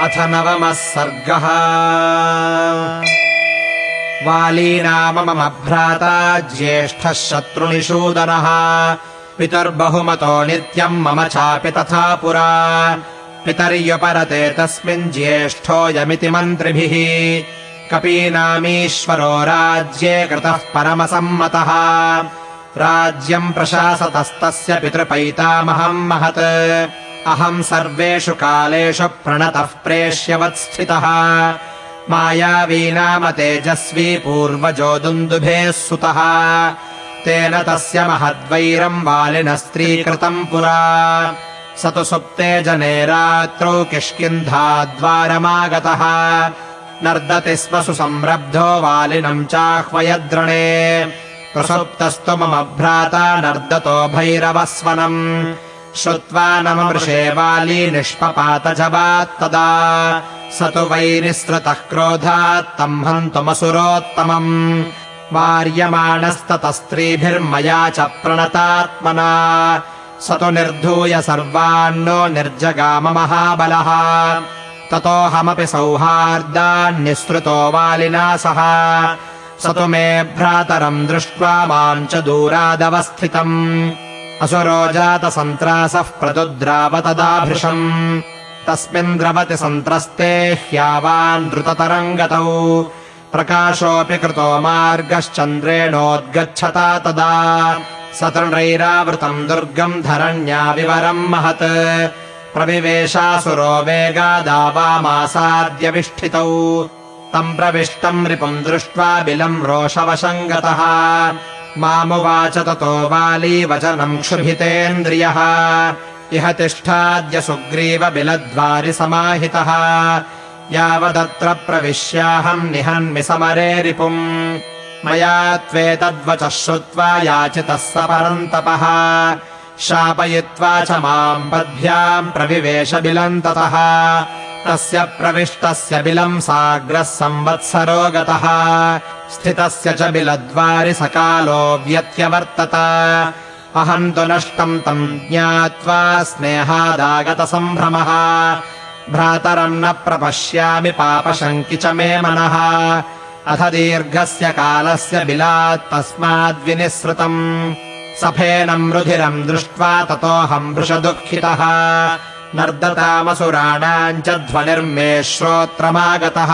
अथ नवमः सर्गः। वाली नाम मम भ्राता ज्येष्ठः शत्रुनिषूदनः पितुर्बहुमतो नित्यम् मम चापि तथा पुरा। पितर्युपरते तस्मिन् ज्येष्ठोऽयमिति मन्त्रिभिः। कपीनामीश्वरो राज्ये कृतः परमसम्मतः। राज्यम् प्रशासतस्तस्य पितृपैतामहम् महत् अहम् सर्वेषु कालेषु प्रणतः प्रेष्यवत्स्थितः। मायावी नाम तेजस्वी पूर्वजो दुन्दुभेः सुतः। तेन तस्य महद्वैरम् वालिनः स्त्रीकृतम् पुरा। स तु सुप्ते जने रात्रौ किष्किन्धाद्वारमागतः नर्दति स्म सुसंरब्धो वालिनम् चाह्वयद्रणे। प्रसुप्तस्तु मम भ्राता नर्दतो भैरवस्वनम् श्रुत्वा नममृषे वाली निष्पपात जवात्तदा स तु वैरिसृतः क्रोधात् तम् हन्तुमसुरोत्तमम् वार्यमाणस्ततस्त्रीभिर्मया च प्रणतात्मना। स तु निर्धूय सर्वान्नो निर्जगाम महाबलः। ततोऽहमपि सौहार्दान्निःसृतो वालिना सह। स तु मे भ्रातरम् दृष्ट्वा माम् च दूरादवस्थितम् असुरो जातसन्त्रासः तस्मिन् द्रवति सन्त्रस्ते ह्यावान् द्रुततरङ्गतौ। प्रकाशोऽपि कृतो मार्गश्चन्द्रेणोद्गच्छता तदा। सतृणैरावृतम् दुर्गम् धरण्या विवरम् महत्। प्रविवेशासुरो वेगादावामासाद्यविष्ठितौ। तम् प्रविष्टम् रिपुम् दृष्ट्वा बिलम् रोषवशम् गतः मामुवाच ततो वाली वचनम् क्षुभितेन्द्रियः। इह तिष्ठाद्य सुग्रीव समाहितः। यावदत्र प्रविश्याहम् निहन्मि समरे रिपुम्। मया त्वेतद्वचः श्रुत्वा याचितः स परन्तपः। शापयित्वा च माम् पद्भ्याम् प्रविवेश बिलम् ततः तस्य प्रविष्टस्य बिलम् साग्रः संवत्सरो गतः स्थितस्य च बिलद्वारि सकालो व्यत्यवर्तत। अहम् तु नष्टम् तम् ज्ञात्वा स्नेहादागतसम्भ्रमः भ्रातरम् न प्रपश्यामि पापशङ्कि च मे मनः। अथ दीर्घस्य कालस्य बिलात् तस्माद्विनिःसृतम् सफेनम् रुधिरम् दृष्ट्वा ततोऽहम् वृषदुःखितः नर्दतामसुराणाम् च ध्वनिर्मे श्रोत्रमागतः।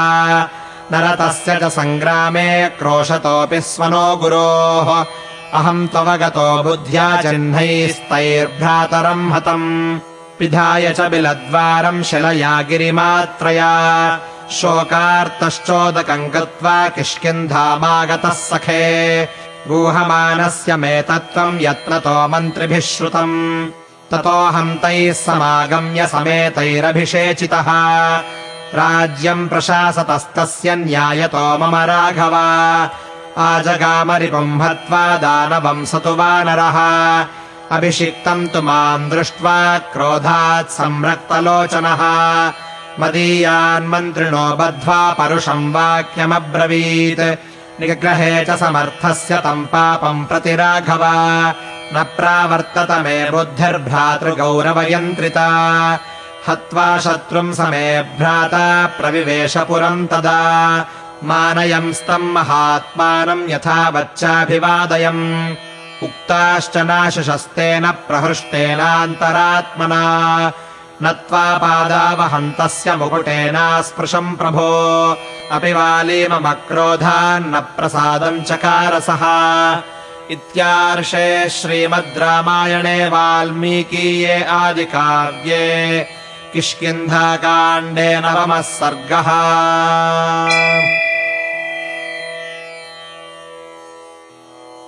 नरतस्य च सङ्ग्रामे क्रोशतोऽपि स्वनो गुरोः। अहम् त्ववगतो बुद्ध्या चिह्नैस्तैर्भ्रातरम् हतम्। पिधाय च बिलद्वारम् शिलया गिरिमात्रया। शोकार्तश्चोदकम् कृत्वा किष्किन्धामागतः सखे। गूहमानस्य मे तत्त्वम् यत्नतो मन्त्रिभिः श्रुतम् ततोऽहम् तैः समागम्य समेतैरभिषेचितः। राज्यम् प्रशासतस्तस्य न्यायतो मम राघव। आजगामरिपुम् हत्वा दानवम् स तु वानरः अभिषिक्तम् तु माम् दृष्ट्वा क्रोधात् संरक्तलोचनः। मदीयान्मन्त्रिणो बद्ध्वा परुषम् वाक्यमब्रवीत्। निग्रहे च समर्थस्य तम् पापम् प्रति राघव न प्रावर्तत मे बुद्धिर्भ्रातृगौरवयन्त्रिता। हत्वा शत्रुम् समे भ्राता प्रविवेशपुरम् तदा। मानयंस्तम् महात्मानम् यथा वच्चाभिवादयम् उक्ताश्च नाशिषस्तेन प्रहृष्टेनान्तरात्मना। नत्वा पादावहन्तस्य मुकुटेनास्पृशम् प्रभो। अपि वाली मम क्रोधान्न प्रसादम् चकारसः इत्यार्षे श्रीमद् रामायणे वाल्मीकीये आदिकाव्ये किष्किन्धाकाण्डे नवमः सर्गः